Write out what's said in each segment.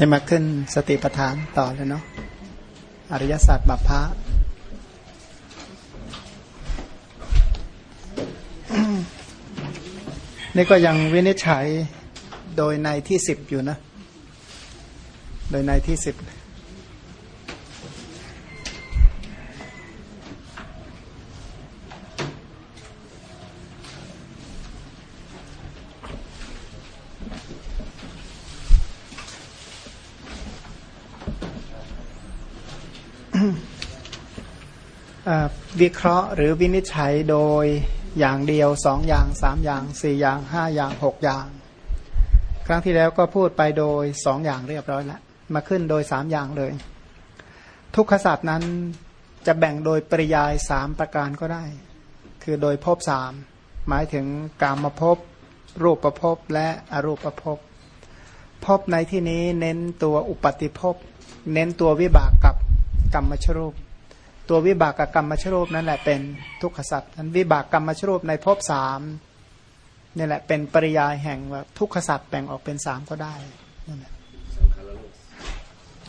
นี่มาขึ้นสติปัฏฐานต่อเลยเนาะอริยศาสตร์บัพพะนี่ก็ยังวินิจฉัยโดยในที่สิบอยู่นะ โดยในที่สิบ วิเคราะห์หรือวินิจฉัยโดยอย่างเดียวสองอย่างสามอย่างสี่อย่างห้าอย่างหกอย่าง ครั้งที่แล้วก็พูดไปโดยสองอย่างเรียบร้อยแล้วมาขึ้นโดยสามอย่างเลย ทุกขศาสตร์นั้นจะแบ่งโดยปริยายสามประการก็ได้ คือโดยภพสามหมายถึงกามภพรูปประภพและอรูปประพภพบในที่นี้เน้นตัวอุปติภพเน้นตัววิบากกับกรรมชรูป ตัววิบากกรรมชรูปนั่นแหละเป็นทุกขสัตว์นั้นวิบากกรรมชรูปในภพสามนี่แหละเป็นปริยายแห่งว่าทุกขสัตว์แบ่งออกเป็นสามก็ได้นั่นแหละ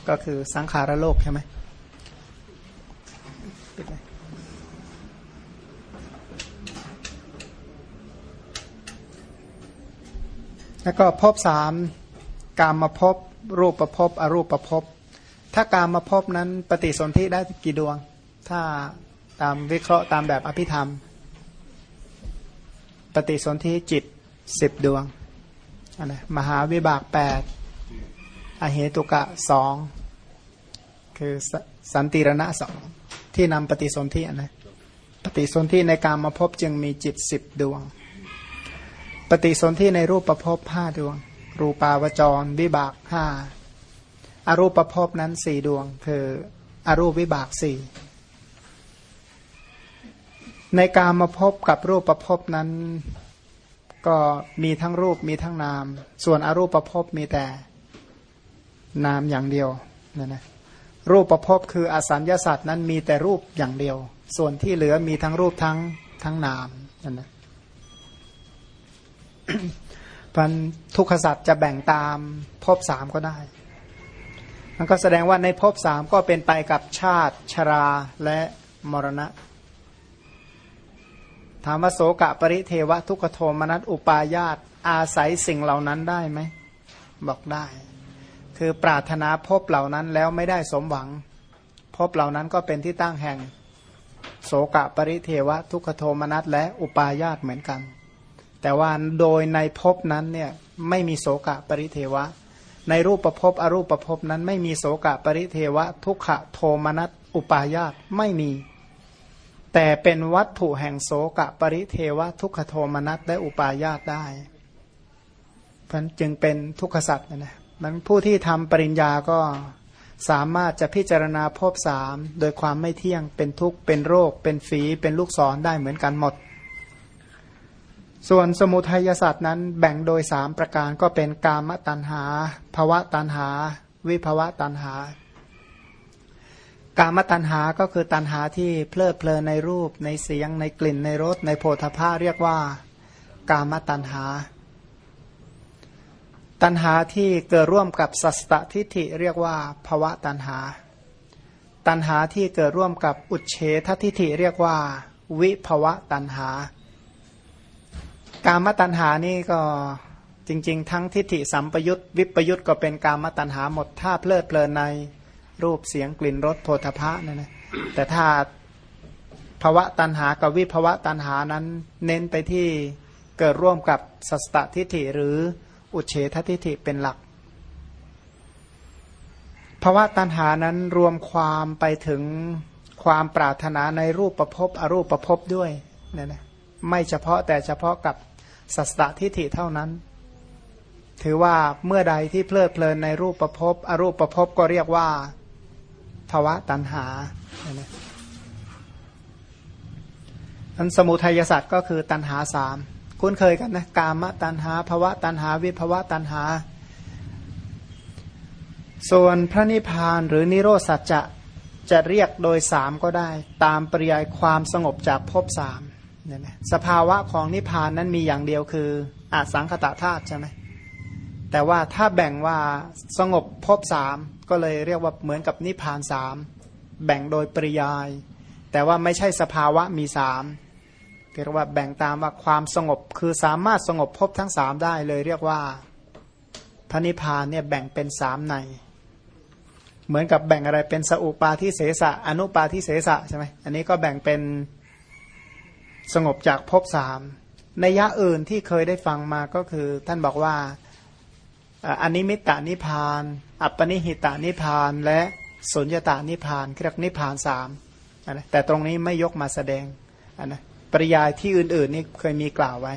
ก็คือสังขารโลกใช่ไหมแล้วก็ภพสามกามมาภพรูปประภพอรูปประภพถ้ากามมาภพนั้นปฏิสนธิได้กี่ดวง ถ้าตามวิเคราะห์ตามแบบอภิธรรม ปฏิสนธิจิตสิบดวงอะไรมหาวิบากแปดอเหตุกะสองคือสันติรณะสองที่นำปฏิสนธิอันนะปฏิสนธิในการมาพบจึงมีจิตสิบดวง ปฏิสนธิในรูปประพบห้าดวง รูปาวจร วิบากห้าอารูปประพบนั้นสี่ดวง คืออรูปวิบากสี่ ในการมาพบกับรูปประพบนั้น ก็มีทั้งรูปมีทั้งนาม ส่วนอรูปประพบมีแต่นามอย่างเดียวนั่นนะรูปประพบคืออสัญญาสัตว์นั้นมีแต่รูปอย่างเดียว ส่วนที่เหลือมีทั้งรูปทั้งทั้งนามนั่นนะพันทุกขสัตว์จะแบ่งตามภพสามก็ได้มันก็แสดงว่าในภพสามก็เป็นไปกับชาติชราและมรณะ ถามว่าโสกะปริเทวะทุกขโทมนัสอุปายาตอาศัยสิ่งเหล่านั้นได้ไหมบอกได้ คือปรารถนาพบเหล่านั้นแล้วไม่ได้สมหวัง พบเหล่านั้นก็เป็นที่ตั้งแห่ง โสกะปริเทวะ ทุกขโทมนัสและอุปายาตเหมือนกัน แต่ว่าโดยในภพนั้นเนี่ยไม่มีโสกะปริเทวะ ในรูปประพบอรูปประพบนั้นไม่มีโสกะปริเทวะ ทุกขโทมนัสอุปายาตไม่มี แต่เป็นวัตถุแห่งโสกะปริเทวทุกขโทมนัสได้อุปายาตได้เพราะจึงเป็นทุกขสัตว์นะมันผู้ที่ทำปริญญาก็สามารถจะพิจารณาภพสามโดยความไม่เที่ยงเป็นทุกข์เป็นโรค เป็นฝีเป็นลูกศรได้เหมือนกันหมด ส่วนสมุทัยศาสตร์นั้นแบ่งโดยสามประการก็เป็นกามตัณหาภวะตัณหา วิภวะตัณหา กามตัณหาก็คือตัณหาที่เพลิดเพลินในรูปในเสียงในกลิ่นในรสในโพธาภาเรียกว่า กามตัณหา ตัณหาที่เกิดร่วมกับสัสตทิฏฐิเรียกว่าภวะตัณหา ตัณหาที่เกิดร่วมกับอุเฉททิฏฐิเรียกว่า วิภวะตัณหา กามตัณหานี่ก็จริง ๆ ทั้งทิฏฐิสัมปยุตวิปยุตก็เป็นกามตัณหาหมดถ้าเพลิดเพลินใน รูปเสียงกลิ่นรสโพธพะนั่นนะแต่ถ้าภาวะตันหากับวิภาวะตันหานั้น เน้นไปที่เกิดร่วมกับสัสตทิฏฐิหรืออุเฉททิฏฐิเป็นหลักภาวะตันหานั้นรวมความไปถึงความปรารถนาในรูปประพบอรูปประพบด้วยนี่ยนะไม่เฉพาะแต่เฉพาะกับสัสตทิฏฐิเท่านั้น ถือว่าเมื่อใดที่เพลิดเพลินในรูปประพบอรูปประพบก็เรียกว่า ภาวะตันหาอันสมุทัยศาสตร์ก็คือตันหาสามคุ้นเคยกันนะกามตันหาภาวะตันหาวิภาวะตันหา ส่วนพระนิพพานหรือนิโรธสัจจะจะเรียกโดยสามก็ได้ ตามปริยายความสงบจากภพสามเนี่ยนะสภาวะของนิพพานนั้นมีอย่างเดียวคืออสังคตะธาตุใช่ไหม แต่ว่าถ้าแบ่งว่าสงบภพสามก็เลยเรียกว่าเหมือนกับนิพานสามแบ่งโดยปริยาย แต่ว่าไม่ใช่สภาวะมีสามเรียกว่าแบ่งตามว่าความสงบคือสามารถสงบภพทั้งสามได้เลยเรียกว่าพระนิพพานเนี่ยแบ่งเป็นสามใน เหมือนกับแบ่งอะไรเป็นสอุปาทิเสสะอนุปาทิเสสะใช่ไหมอันนี้ก็แบ่งเป็นสงบจากภพสามในยะอื่นที่เคยได้ฟังมาก็คือ ท่านบอกว่า อันนิมิตานิพาน อัปปนิหิตานิพาน และสุญญตานิพานเรียกนิพานสามนะแต่ตรงนี้ไม่ยกมาแสดงนะปริยายที่อื่นๆนี่เคยมีกล่าวไว้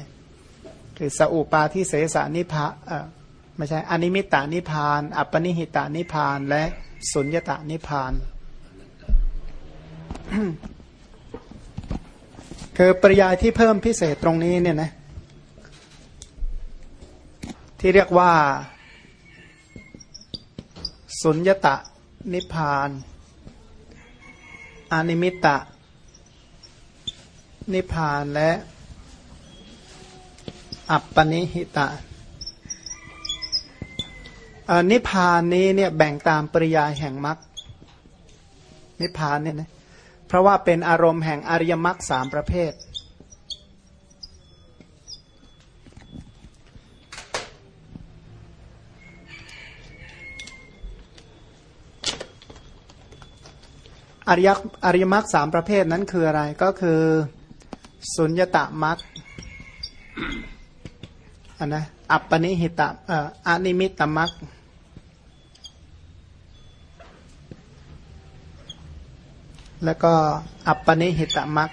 คือสอุปาทิเสสานิพาไม่ใช่อนิมิตานิพาน อัปปนิหิตานิพาน และสุญญตานิพาน คือปริยายที่เพิ่มพิเศษตรงนี้เนี่ยนะ ที่เรียกว่า สุญญตะนิพานอนิมิตะ นิพานและ อัปปนิหิตะนิพานนี้เนี่ยแบ่งตามปริยายแห่งมรรคนิพานเนี่ยนะเพราะว่าเป็นอารมณ์แห่งอริยมรรคสามประเภท อริยอริยมรรคสามประเภทนั้นคืออะไรก็คือสุญญตามรรคอันนะอัปปนิหิตะเอ่ออนิมิตมรรคแล้วก็อัปปนิหิตมรรค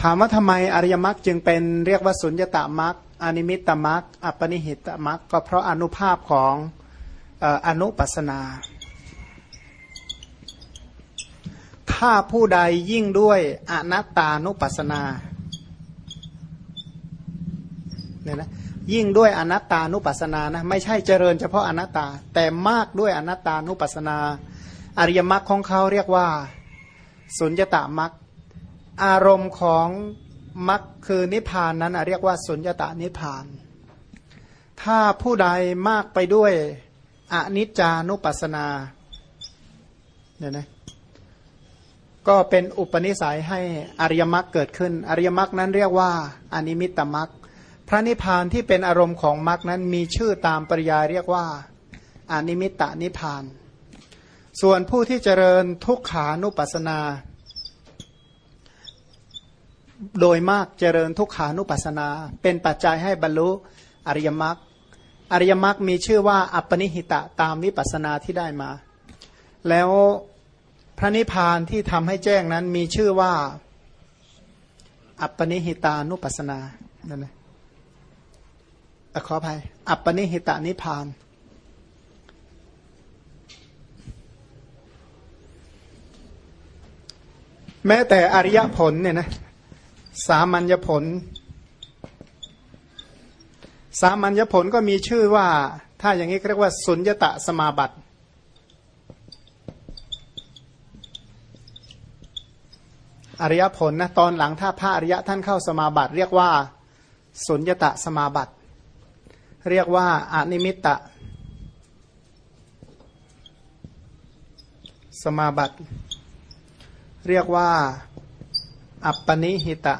ถามว่าทำไมอริยมรรคจึงเป็นเรียกว่าสุญญตามรรคอนิมิตมรรคอัปปนิหิตมรรคก็เพราะอนุภาพของ อนุปัสนา ถ้าผู้ใดยิ่งด้วยอนัตตานุปัสนาเนี่ยนะยิ่งด้วยอนัตตานุปัสนานะไม่ใช่เจริญเฉพาะอนัตตา แต่มากด้วยอนัตตานุปัสนา อริยมรรคของเขาเรียกว่าสุญญตามรรคอารมณ์ของมรรคคือนิพพานนั้นเรียกว่าสุญญตานิพพาน ถ้าผู้ใดมากไปด้วย อนิจจานุปัสนาเนี่ยนะก็เป็นอุปนิสัยให้อริยมรรคเกิดขึ้น อริยมรรคนั้นเรียกว่าอนิมิตตมรรคพระนิพพานที่เป็นอารมณ์ของมรรคนั้นมีชื่อตามปริยายเรียกว่าอนิมิตตนิพพาน ส่วนผู้ที่เจริญทุกขานุปัสสนา โดยมากเจริญทุกขานุปัสสนา เป็นปัจจัยให้บรรลุอริยมรรค อริยมรรคมีชื่อว่าอัปปนิหิตะตามวิปัสสนาที่ได้มา แล้วพระนิพพานที่ทำให้แจ้งนั้นมีชื่อว่า อัปปนิหิตานุปัสนานั่นเองขออภัยอัปปนิหิตานิพพาน แม้แต่อริยผลเนี่ยนะสามัญญผล สามัญญผลก็มีชื่อว่า ถ้าอย่างนี้เรียกว่า สุญญตะสมาบัติ อริยผลนะตอนหลังถ้าพระอริยะท่านเข้าสมาบัติ เรียกว่า สุญญตะสมาบัติ เรียกว่าอนิมิตตะสมาบัติ เรียกว่า อัปปนิหิตะ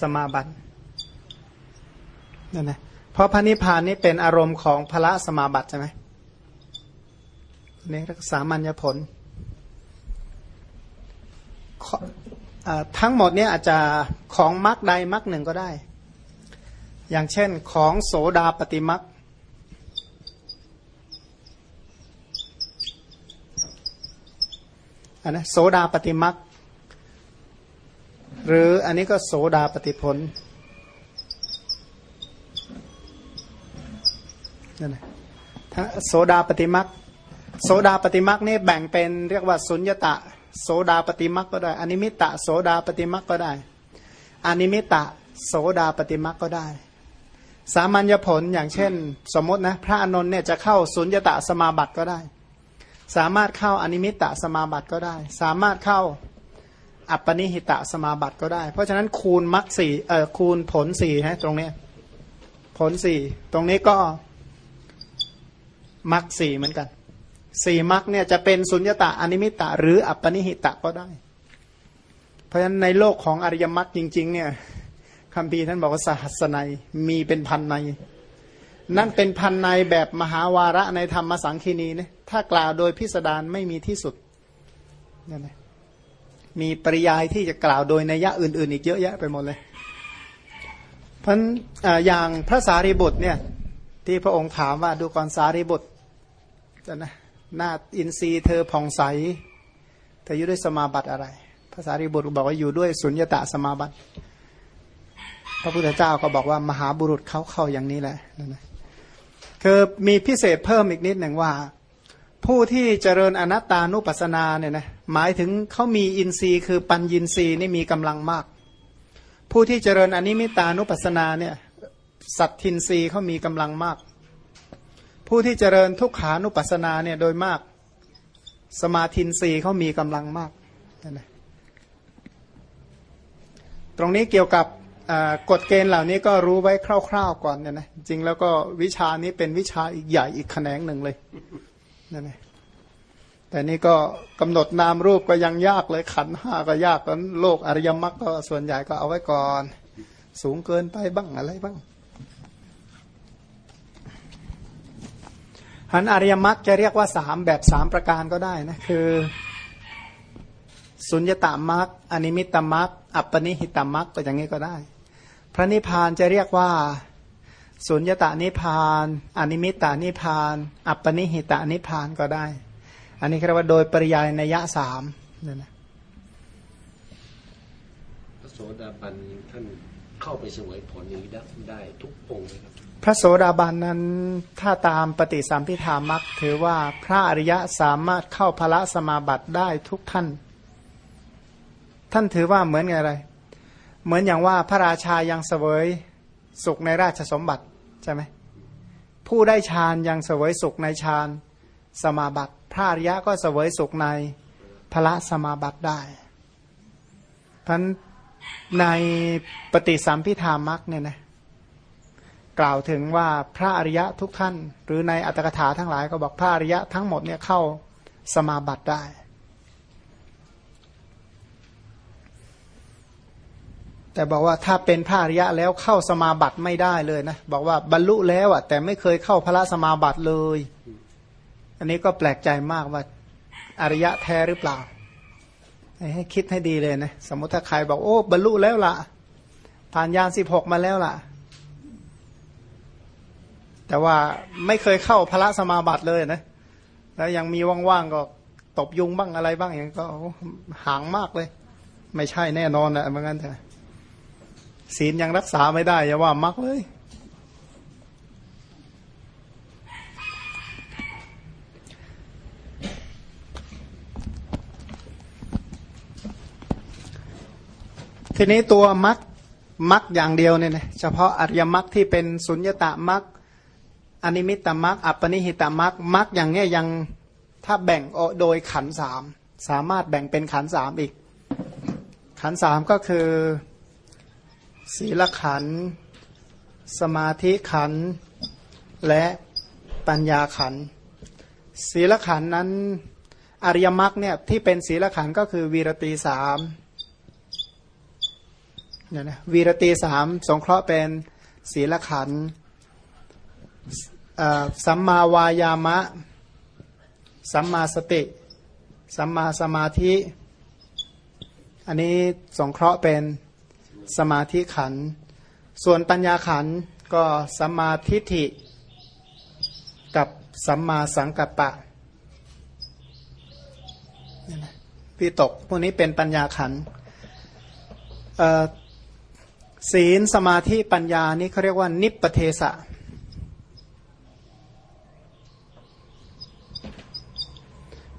สมาบัติ นั่นนะเพราะพระนิพพานนี้เป็นอารมณ์ของพระสมาบัติใช่ไหมนี่รักษามัญญผล ทั้งหมดนี้อาจจะของมรรคใดมรรคหนึ่งก็ได้ อย่างเช่นของโสดาปฏิมรรคอันนะโสดาปฏิมรรคหรืออันนี้ก็โสดาปฏิผล นั่นแหละโสดาปฏิมักโสดาปฏิมักนี่แบ่งเป็นเรียกว่าสุญญตะ โสดาปฏิมักก็ได้ อนิมิตะโสดาปฏิมักก็ได้ อนิมิตะโสดาปฏิมักก็ได้ สามัญญผลอย่างเช่น สมมตินะพระอนนท์เนี่ยจะเข้าสุญญตะสมาบัติก็ได้ สามารถเข้าอนิมิตะสมาบัติก็ได้ สามารถเข้าอัปปนิหิตะสมาบัติก็ได้ เพราะฉะนั้นคูณมรรคสี่เอ่อคูณผลสี่ฮะตรงเนี้ยผลสี่ตรงนี้ก็ มรรคสี่เหมือนกันสี่มรรคเนี่ยจะเป็นสุญญตาอนิมิตะหรืออัปปนิหิตะก็ได้ เพราะฉะนั้นในโลกของอริยมรรคจริง ๆ เนี่ยคัมภีร์ท่านบอกว่าสหัสนัยมีเป็นพันนัย นั่นเป็นพันในแบบมหาวาระในธรรมสังคีนีเนี่ยถ้ากล่าวโดยพิสดารไม่มีที่สุดนั่นนะมีปริยายที่จะกล่าวโดยในยะอื่น ๆ อีกเยอะแยะไปหมดเลยเพราะอย่างพระสารีบุตรเนี่ยที่พระองค์ถามว่าดูก่อนสารีบุตร นะหน้าอินทรีย์เธอผ่องใสเธออยู่ด้วยสมาบัติอะไรพระสารีบุตรบอกว่าอยู่ด้วยสุญญตาสมาบัติ พระพุทธเจ้าก็บอกว่ามหาบุรุษเขาเข้าอย่างนี้แหละนั่นะคือมีพิเศษเพิ่มอีกนิดหนึ่งว่า ผู้ที่เจริญอนัตตานุปัสสนาเนี่ยนะหมายถึงเขามีอินทรีย์ คือปัญญินทรีย์นี่มีกำลังมาก ผู้ที่เจริญอนิมิตานุปัสสนาเนี่ยสัตทินทรีย์เขามีกำลังมาก ผู้ที่เจริญทุกขานุปัสสนาเนี่ยโดยมาก สมาธินรีเขามีกำลังมากนะตรงนี้เกี่ยวกับกฎเกณฑ์เหล่านี้ก็รู้ไว้คร่าวๆก่อนเนี่ยนะจริงแล้วก็วิชานี้เป็นวิชาอีกใหญ่อีกแขนงหนึ่งเลยนั่นเองแต่นี่ก็กำหนดนามรูปก็ยังยากเลยขันห้าก็ยากตอนโลกอริยมรรคก็ส่วนใหญ่ก็เอาไว้ก่อน สูงเกินไปบ้างอะไรบ้าง หันอริยมรรคจะเรียกว่าสามแบบสามประการก็ได้นะคือ สุญญตามรรคอนิมิตมรรคอัปปนิหิตมรรคก็อย่างนี้ก็ได้ พระนิพพานจะเรียกว่า สุญญตานิพาน อนิมิตานิพาน อัปปนิหิตานิพานก็ได้ อันนี้เรียกว่าโดยปริยายในยะสามนั่นนะพระโสดาบันท่านเข้าไปสวยผลนี้ได้ทุกองค์ไหมครับ พระโสดาบันนั้นถ้าตามปฏิสัมพิธามักถือว่าพระอริยะสามารถเข้าพระสมาบัติได้ทุกท่าน ท่านถือว่าเหมือนไงอะไร เหมือนอย่างว่าพระราชายังเสวยสุขในราชสมบัติใช่ไหมผู้ได้ฌานยังเสวยสุขในฌานสมาบัติ พระอริยะก็เสวยสุขในพระสมาบัติได้พันในปฏิสัมพิธามักเนี่ยนะ กล่าวถึงว่าพระอริยะทุกท่าน หรือในอัตถกถาทั้งหลายก็บอกพระอริยะทั้งหมดเนี่ยเข้าสมาบัติได้ แต่บอกว่าถ้าเป็นพระอริยะแล้วเข้าสมาบัติไม่ได้เลยนะบอกว่าบรรลุแล้วอะ แต่ไม่เคยเข้าพระสมาบัติเลย อันนี้ก็แปลกใจมากว่าอริยะแท้หรือเปล่าให้คิดให้ดีเลยนะ สมมติถ้าใครบอกโอ้บรรลุแล้วล่ะผ่านยานสิบหกมาแล้วล่ะ แต่ว่าไม่เคยเข้าพระสมาบัติเลยนะ แล้วยังมีว่างๆก็ตบยุงบ้างอะไรบ้างอย่างก็ห่างมากเลย ไม่ใช่แน่นอนแหละเหมือนกันเถอะศีลยังรักษาไม่ได้อย่าว่ามักเลย ทีนี้ตัวมักมักอย่างเดียวเนี่ยนะเฉพาะอริยมักที่เป็นสุญญตามัก อนิมิตตมรักอัปปนิหิตมรักมรักอย่างเนี้ยยังถ้าแบ่งโดยขันสามสามารถแบ่งเป็นขันสามอีก ขันสามก็คือ ศีลขัน สมาธิขัน และปัญญาขัน ศีลขันนั้นอริยมรรคเนี่ยที่เป็นศีลขันก็คือวีรตีสามเนี่ยนะวีรตีสามสงเคราะห์เป็นศีลขัน สัมมาวายามะ สัมมาสติ สัมมาสมาธิ อันนี้สงเคราะห์เป็นสมาธิขัน ส่วนปัญญาขันก็สัมมาทิฏฐิ กับสัมมาสังกัปปะพี่ตกพวกนี้เป็นปัญญาขันศีลสมาธิปัญญานี่เขาเรียกว่านิปเทสะ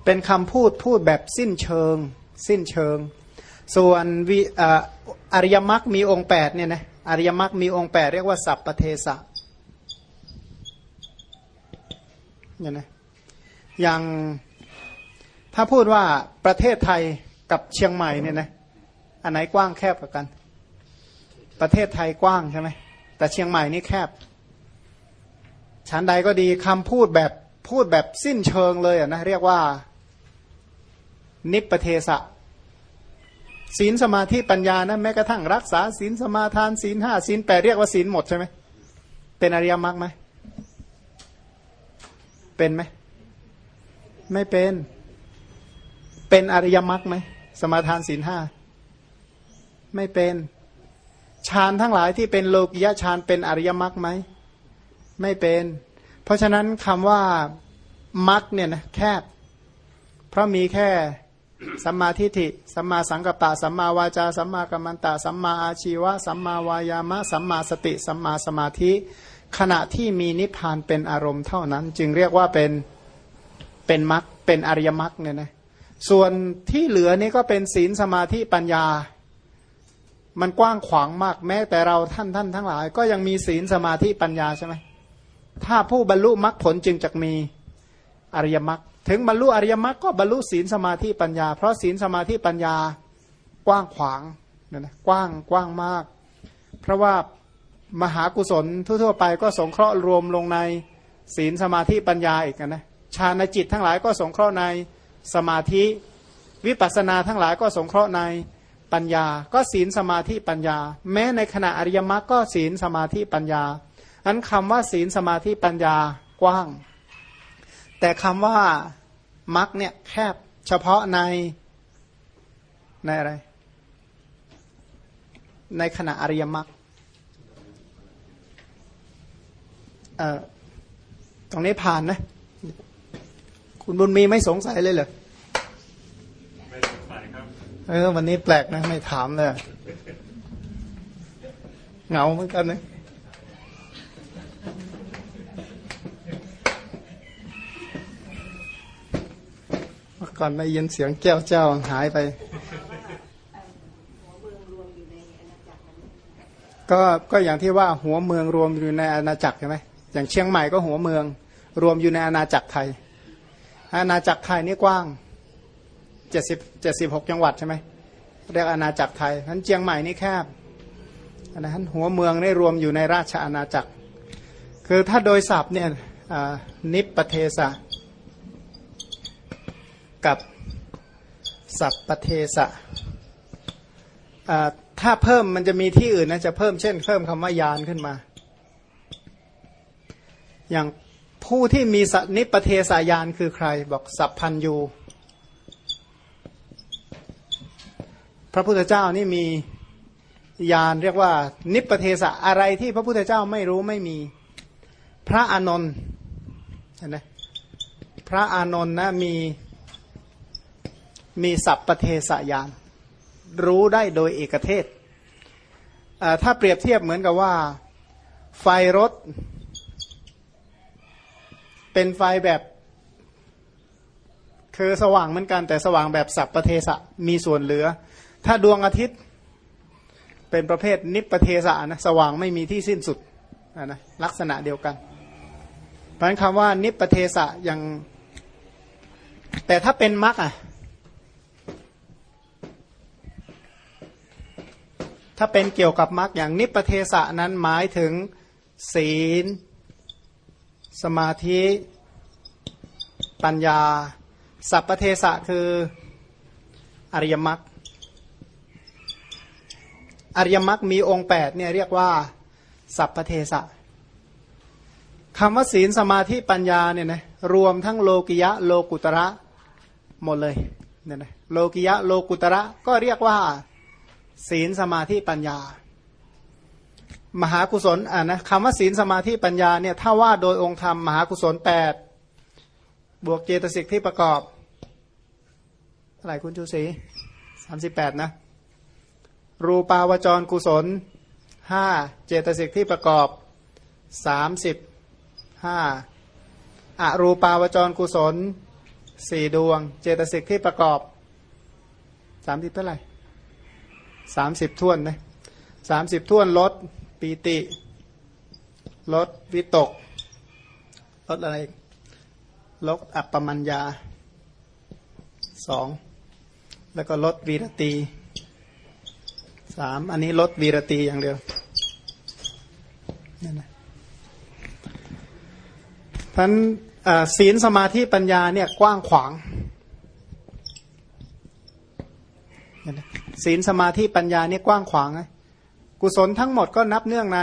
เป็นคำพูดพูดแบบสิ้นเชิง สิ้นเชิง ส่วนวิอริยมรรคมีองค์แปดเนี่ยนะอริยมรรคมีองค์แปดเรียกว่าสัพปเทสะเนี่ยนะอย่างถ้าพูดว่าประเทศไทยกับเชียงใหม่เนี่ยนะอันไหนกว้างแคบกว่ากัน ประเทศไทยกว้างใช่ไหมแต่เชียงใหม่นี่แคบชั้นใดก็ดีคำพูดแบบพูดแบบสิ้นเชิงเลยนะเรียกว่า นิปเทสะศีลสมาธิปัญญานะแม้กระทั่งรักษาศีลสมาทานศีลห้าศีลแปดเรียกว่าศีลหมดใช่ไหมเป็นอริยมรรคไหมเป็นไหมไม่เป็น เป็นอริยมรรคไหมสมาทานศีลห้าไม่เป็นฌานทั้งหลายที่เป็นโลกิยฌานเป็นอริยมรรคไหมไม่เป็น เพราะฉะนั้นคำว่ามรรคเนี่ยนะแคบเพราะมีแค่ สัมมาทิฏฐิ สัมมาสังกัปปะ สัมมาวาจา สัมมากัมมันตะ สัมมาอาชีวะ สัมมาวายามะ สัมมาสติ สัมมาสมาธิ ขณะที่มีนิพพานเป็นอารมณ์เท่านั้น จึงเรียกว่าเป็นเป็นมรรคเป็นอริยมรรคเนี่ยนะส่วนที่เหลือนี่ก็เป็นศีลสมาธิปัญญา มันกว้างขวางมากแม้แต่เราท่านท่านทั้งหลาย ก็ยังมีศีลสมาธิปัญญาใช่ไหมถ้าผู้บรรลุมรรคผลจึงจะมีอริยมรรค ถึงบรรลุอริยมรรคก็บรรลุศีลสมาธิปัญญา เพราะศีลสมาธิปัญญากว้างขวางนี่ยนะกว้างกว้างมาก เพราะว่ามหากุศลทั่วๆไปก็สงเคราะห์รวมลงในศีลสมาธิปัญญาอีกนะฌานจิตทั้งหลายก็สงเคราะห์ในสมาธิ วิปัสสนาทั้งหลายก็สงเคราะห์ในปัญญา ก็ศีลสมาธิปัญญา แม้ในขณะอริยมรรคก็ศีลสมาธิปัญญาอันคำว่าศีลสมาธิปัญญากว้าง แต่คำว่า มรรคเนี่ยแคบเฉพาะในในอะไร ในขณะอริยมรรคเอ่อตรงนี้ผ่านนะ คุณบุญมีไม่สงสัยเลยเหรอไม่สงสัยครับ เออ วันนี้แปลกนะ ไม่ถามเลย เหงาเหมือนกันนะ ก่อนได้ยินเสียงแก้วเจ้าหายไป ก็ก็อย่างที่ว่าหัวเมืองรวมอยู่ในอาณาจักรใช่ไหมอย่างเชียงใหม่ก็หัวเมือง รวมอยู่ในอาณาจักรไทย อาณาจักรไทยนี่กว้างเจ็ดสิบเจ็ดสิบหกจังหวัดใช่ไหมเรียกอาณาจักรไทยนั้นเชียงใหม่นี่แคบอันนั้นหัวเมืองได้รวมอยู่ในราชอาณาจักร คือถ้าโดยศัพท์เนี่ยนิปปเทสะ กับสัปปเทสะถ้าเพิ่มมันจะมีที่อื่นนะจะเพิ่มเช่น เพิ่มคำว่าญาณขึ้นมา อย่างผู้ที่มีนิปปเทสญาณคือใคร บอกสัพพัญญูพระพุทธเจ้านี่มีญาณเรียกว่า นิปปเทสะอะไรที่พระพุทธเจ้าไม่รู้ไม่มี พระอานนท์เห็นไหมพระอานนท์นะมี มีสัปปเทสญาณ รู้ได้โดยเอกเทศ ถ้าเปรียบเทียบเหมือนกับว่า ไฟรถ เป็นไฟแบบ คือสว่างเหมือนกันแต่สว่างแบบสัปปเทสะมีส่วนเหลือ ถ้าดวงอาทิตย์เป็นประเภทนิปปเทสะนะสว่างไม่มีที่สิ้นสุดนะลักษณะเดียวกัน เพราะฉะนั้นคำว่านิปปเทสะยังแต่ถ้าเป็นมรรคอะ ถ้าเป็นเกี่ยวกับมรรคอย่างนิปปเทสะนั้นหมายถึงศีล สมาธิ ปัญญา สัปปเทสะคืออริยมรรคอริยมรรคมีองค์8เนี่ยเรียกว่าสัปปเทสะคำว่าศีลสมาธิปัญญาเนี่ยนะรวมทั้งโลกิยะโลกุตระหมดเลยเนี่ยนะโลกิยะโลกุตระก็เรียกว่า ศีลสมาธิปัญญา มหากุศลอ่านะคำว่าศีลสมาธิปัญญาเนี่ยถ้าว่าโดยองค์ธรรมมหากุศลแปดบวกเจตสิกที่ประกอบอะไหร่คุณชูศรีสามสิบแปดนะ รูปาวจรกุศลห้าเจตสิกที่ประกอบสามสิบห้าอรูปาวจรกุศลสี่ดวง เจตสิกที่ประกอบสามสิบเท่าไหร่ สามสิบท่วนนะสามสิบท่วนลดปีติลดวิตกลดอะไรลดอัปปมัญญาสองแล้วก็ลดวีรตีสามอันนี้ลดวีรตีอย่างเดียวนั่นนะพันศีลสมาธิปัญญาเนี่ยกว้างขวาง ศีลสมาธิปัญญาเนี่ยกว้างขวางไงกุศลทั้งหมดก็นับเนื่องใน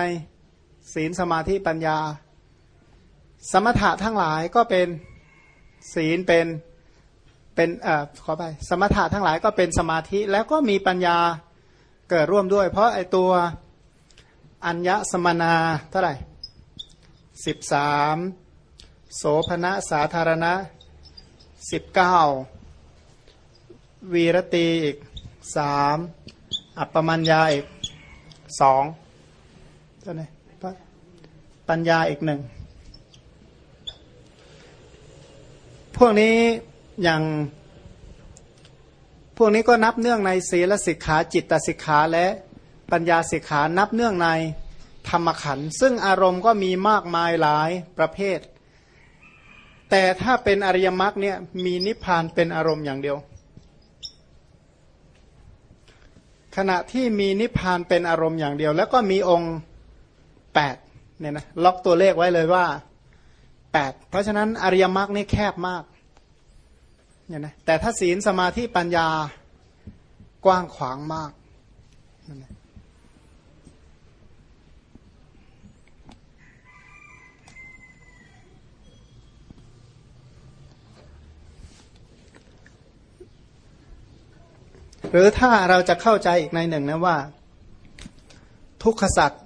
ศีลสมาธิปัญญา สมถะทั้งหลายก็เป็นศีลเป็นเป็นเอ่อขอไปสมถะทั้งหลายก็เป็นสมาธิแล้วก็มีปัญญาเกิดร่วมด้วย เพราะไอตัวอัญญสมนาเท่าไหร่สิบสามโสภณะสาธารณะสิบเก้าวีรตีอีก สามอัปปมัญญาอีกสองเท่าไหร่ปัญญาอีกหนึ่งพวกนี้อย่างพวกนี้ก็นับเนื่องในศีลสิกขาจิตตสิกขาและปัญญาสิกขานับเนื่องในธรรมขันธ์ซึ่งอารมณ์ก็มีมากมายหลายประเภท แต่ถ้าเป็นอริยมรรคเนี่ยมีนิพพานเป็นอารมณ์อย่างเดียว ขณะที่มีนิพพานเป็นอารมณ์อย่างเดียว แล้วก็มีองค์แปดเนี่ยนะล็อกตัวเลขไว้เลยว่าแปดเพราะฉะนั้นอริยมรรคนี่แคบมากเนี่ยนะแต่ถ้าศีลสมาธิปัญญากว้างขวางมาก หรือถ้าเราจะเข้าใจอีกในหนึ่งนะว่า ทุกขสัตว์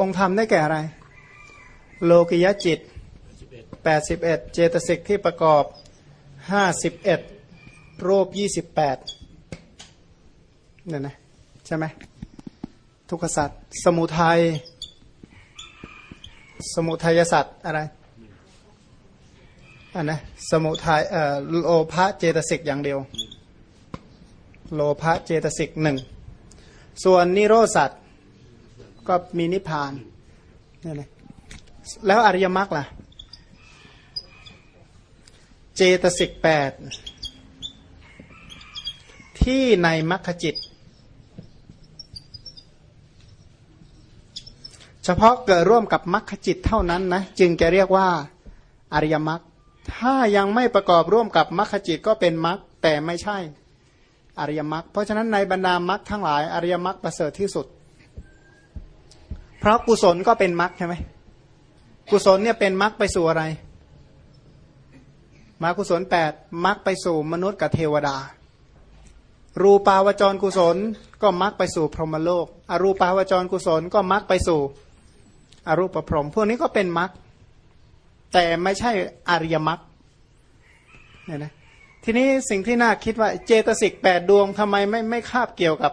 องค์ธรรมได้แก่อะไร โลกิยจิตแปดสิบเอ็ดเจตสิกที่ประกอบห้าสิบเอ็ดรูปยี่สิบแปดเนี่ยนะใช่ไหมทุกขสัตว์สมุทัยสมุทัยสัตว์อะไร อันนะสมุทัยเอ่อโลภะเจตสิกอย่างเดียว โลภะเจตสิกหนึ่งส่วนนิโรสัตว์ก็มีนิพพานนี่ยนะแล้วอริยมรรคล่ะ เจตสิกแปดที่ในมัคคจิต เฉพาะเกิดร่วมกับมัคคจิตเท่านั้นนะ จึงจะเรียกว่าอริยมรรค ถ้ายังไม่ประกอบร่วมกับมัคคจิตก็เป็นมรรคแต่ไม่ใช่อริยมรรคเพราะฉะนั้นในบรรดามรรคทั้งหลายอริยมรรคประเสริฐที่สุด เพราะกุศลก็เป็นมรรคใช่ไหมกุศลเนี่ยเป็นมรรคไปสู่อะไรมากุศลแปดมักไปสู่มนุษย์กับเทวดา รูปาวจรกุศลก็มักไปสู่พรหมโลก อรูปาวจรกุศลก็มักไปสู่อรูปพรหมพวกนี้ก็เป็นมัก แต่ไม่ใช่อริยมักเนี่ยนะทีนี้สิ่งที่น่าคิดว่าเจตสิกแปดดวงทำไมไม่ไม่คาบเกี่ยวกับ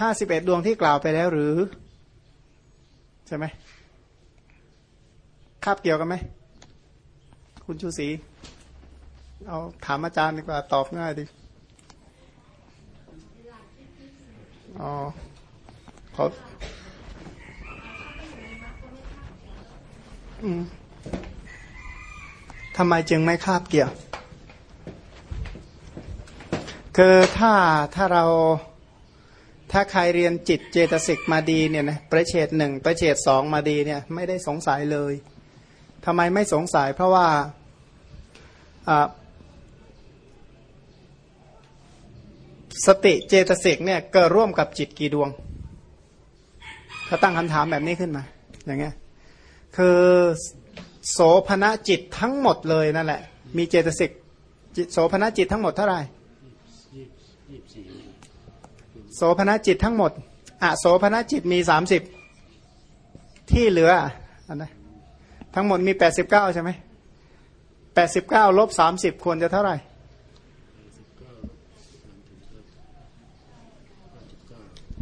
ห้าสิบเอ็ดดวงที่กล่าวไปแล้วหรือ ใช่ไหมคาบเกี่ยวกันไหม คุณชูศรีเอาถามอาจารย์ดีกว่า ตอบง่ายดิอ๋อขอ ทำไมจึงไม่คาบเกี่ยว คือถ้าถ้าเราถ้าใครเรียนจิตเจตสิกมาดีเนี่ยนะประเฉดหนึ่งประเฉดสองมาดีเนี่ย ไม่ได้สงสัยเลยทำไมไม่สงสัยเพราะว่าสติเจตสิกเนี่ยเกิดร่วมกับจิตกี่ดวง ถ้าตั้งคำถามแบบนี้ขึ้นมา อย่างเงี้ย คือโสภณจิตทั้งหมดเลยนั่นแหละ มีเจตสิกโสภณจิตทั้งหมดเท่าไหร่โสภณจิตทั้งหมดอะโสภณจิตมีสามสิบที่เหลืออันนะทั้งหมดมีแปดสิบเก้าใช่ไหมแปดสิบเก้าลบสามสิบควรจะเท่าไหร่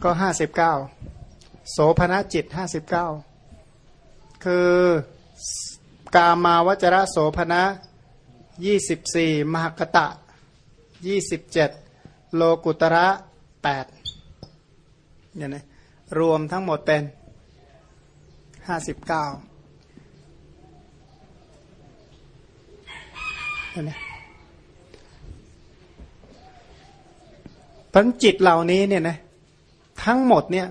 ก็ห้าสิบเก้าโสภณจิตห้าสิบเก้า คือกามาวจระโสภณะยี่สิบสี่มหกตะยี่สิบเจ็ดโลกุตระแปดเนี่ยนะรวมทั้งหมดเป็นห้าสิบเก้าพันจิตเหล่านี้เนี่ยนะทั้งหมดเนี่ย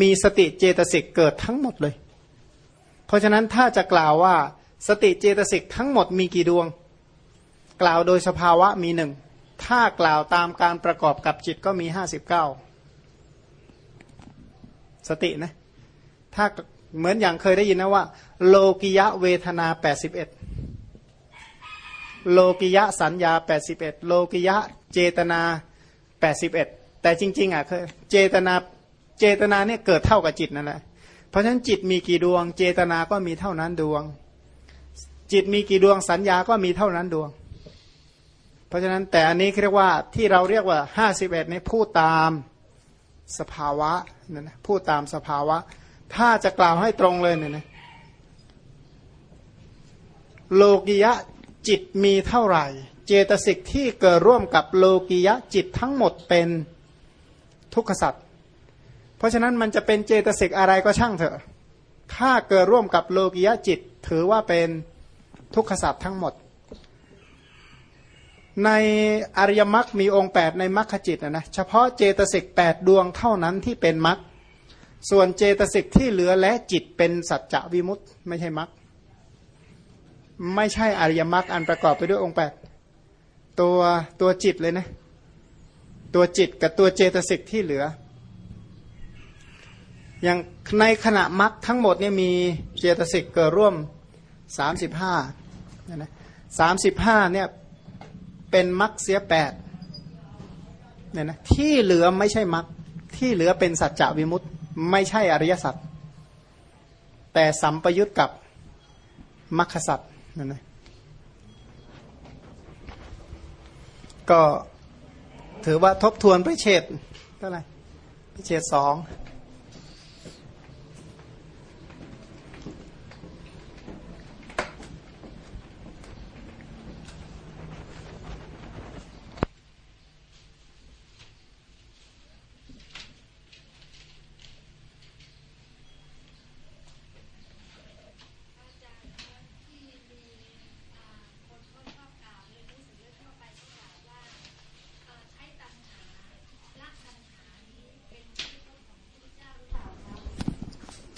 มีสติเจตสิกเกิดทั้งหมดเลย เพราะฉะนั้นถ้าจะกล่าวว่าสติเจตสิกทั้งหมดมีกี่ดวง กล่าวโดยสภาวะมีหนึ่งถ้ากล่าวตามการประกอบกับจิตก็มีห้าสิบเก้าสตินะถ้าเหมือนอย่างเคยได้ยินนะว่า โลกิยะเวทนาแปดสิบเอ็ดโลกิยะสัญญาแปดสิบเอ็ดโลกิยะเจตนาแปดสิบเอ็ดแต่จริง ๆอะคือเจตนาเจตนาเนี่ยเกิดเท่ากับจิตนั่นแหละ เพราะฉะนั้นจิตมีกี่ดวง เจตนาก็มีเท่านั้นดวง จิตมีกี่ดวงสัญญาก็มีเท่านั้นดวง เพราะฉะนั้นแต่อันนี้เรียกว่าที่เราเรียกว่าห้าสิบเอ็ดนี่พูดตามสภาวะนั่นนะพูดตามสภาวะ ถ้าจะกล่าวให้ตรงเลยเนี่ยนะโลกิยะจิตมีเท่าไหร่ เจตสิกที่เกิดร่วมกับโลกิยะจิตทั้งหมดเป็นทุกขสัตว์ เพราะฉะนั้นมันจะเป็นเจตสิกอะไรก็ช่างเถอะ ถ้าเกิดร่วมกับโลกิยะจิต ถือว่าเป็นทุกขสัตว์ทั้งหมด ในอริยมรรคมีองค์ 8 ในมรรคจิตนะนะเฉพาะเจตสิก8ดวงเท่านั้นที่เป็นมรรคส่วนเจตสิกที่เหลือและจิตเป็นสัจจะวิมุตต์ไม่ใช่มรรคไม่ใช่อริยมรรคอันประกอบไปด้วยองค์ 8 ตัวตัวจิตเลยนะตัวจิตกับตัวเจตสิกที่เหลือ อย่างในขณะมรรคทั้งหมดเนี่ยมีเจตสิกเกิดร่วมสามสิบห้านะสามสิบห้าเนี่ยเป็นมรรคเสียแปดเนี่ยนะที่เหลือไม่ใช่มรรคที่เหลือเป็นสัจจะวิมุตต์ไม่ใช่อริยสัจแต่สัมปยุตกับมรรคสัจนั่นนะก็ถือว่าทบทวนไปเฉดเท่าไหร่ไปเฉดสอง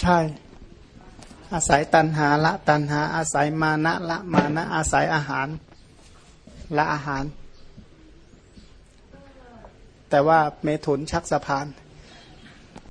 ใช่ อาศัยตันหาละตันหา อาศัยมานะละมานะ อาศัยอาหาร ละอาหาร แต่ว่าเมถุนชักสะพาน